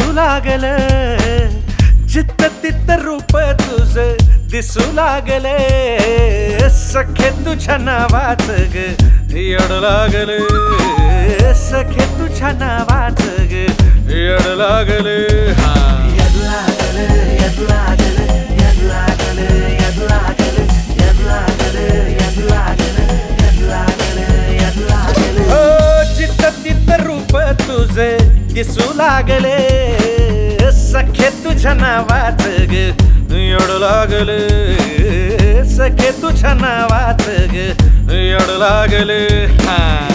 लागल. जित्त तित्त रूप तुझ दिसू लागले. सखे तुझ्या नावाच ग येड लागले. सखे तुझ्या नावाच ग येड लागले. हा. लागल हो तित्त रूप तुझे दिसू लागले. सखे तुझ्या नावाच ग. एवढं लागले. सखे तुझ्या नावाच ग. एवढं लागले. हा.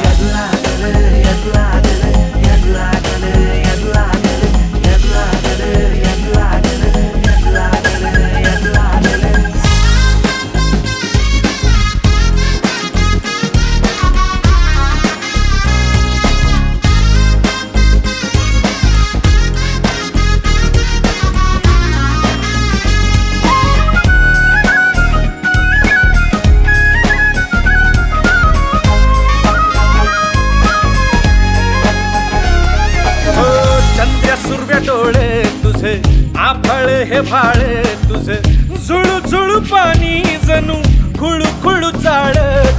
हे भाळ तुझे. झुळू झुळू पाणी जणू. खुळू खुळू चाळ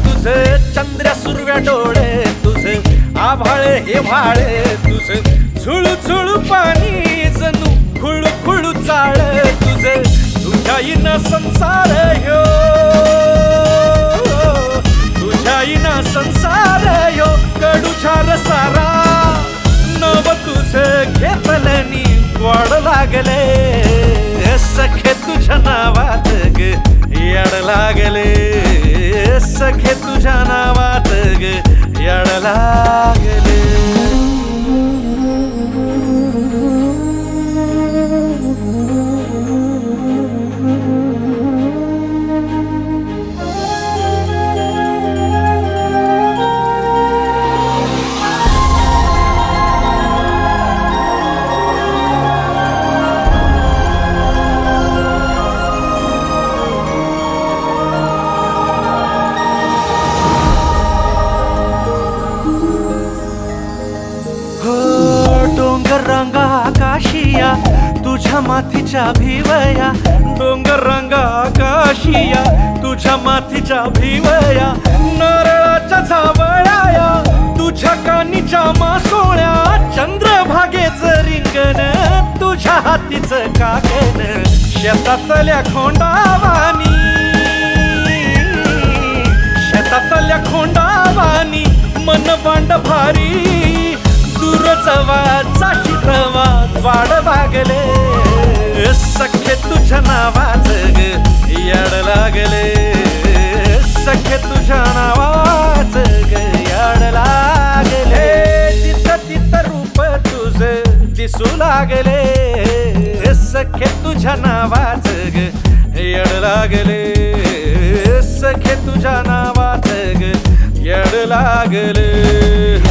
तुझे. चंद्र सुरव्या डोळे तुझे. आभाळे हे भाळ तुझ. झुळू झुळू पाणी जणू. खुळू खुळू चाळ तुझे. तुझ्या इन संसार यो. तुझ्या इन संसार यो. तुझ्या नावात ग. याड लागले. सखे तुझ्या नावात ग. याड लागले. माथीच्या भिवया डोंगर रंगा आकाशिया तुझ्या माथीच्या भिवया नारळाच्या झावळ्या तुझ्या कानीच्या मासोळ्या चंद्रभागेच रिंगण तुझ्या हातीचं काकण शेतातल्या खोंडावानी. शेतातल्या खोंडावानी मन बांड भारी दूर जवाचा शिरवा वाड भागले तुझ्या नावाच गयाड लागले. तिथं तिथं रूप तुझ दिसू लागले. सखे तुझ्या नावाच गड लागले. सखे तुझ्या नावाच गड लागले.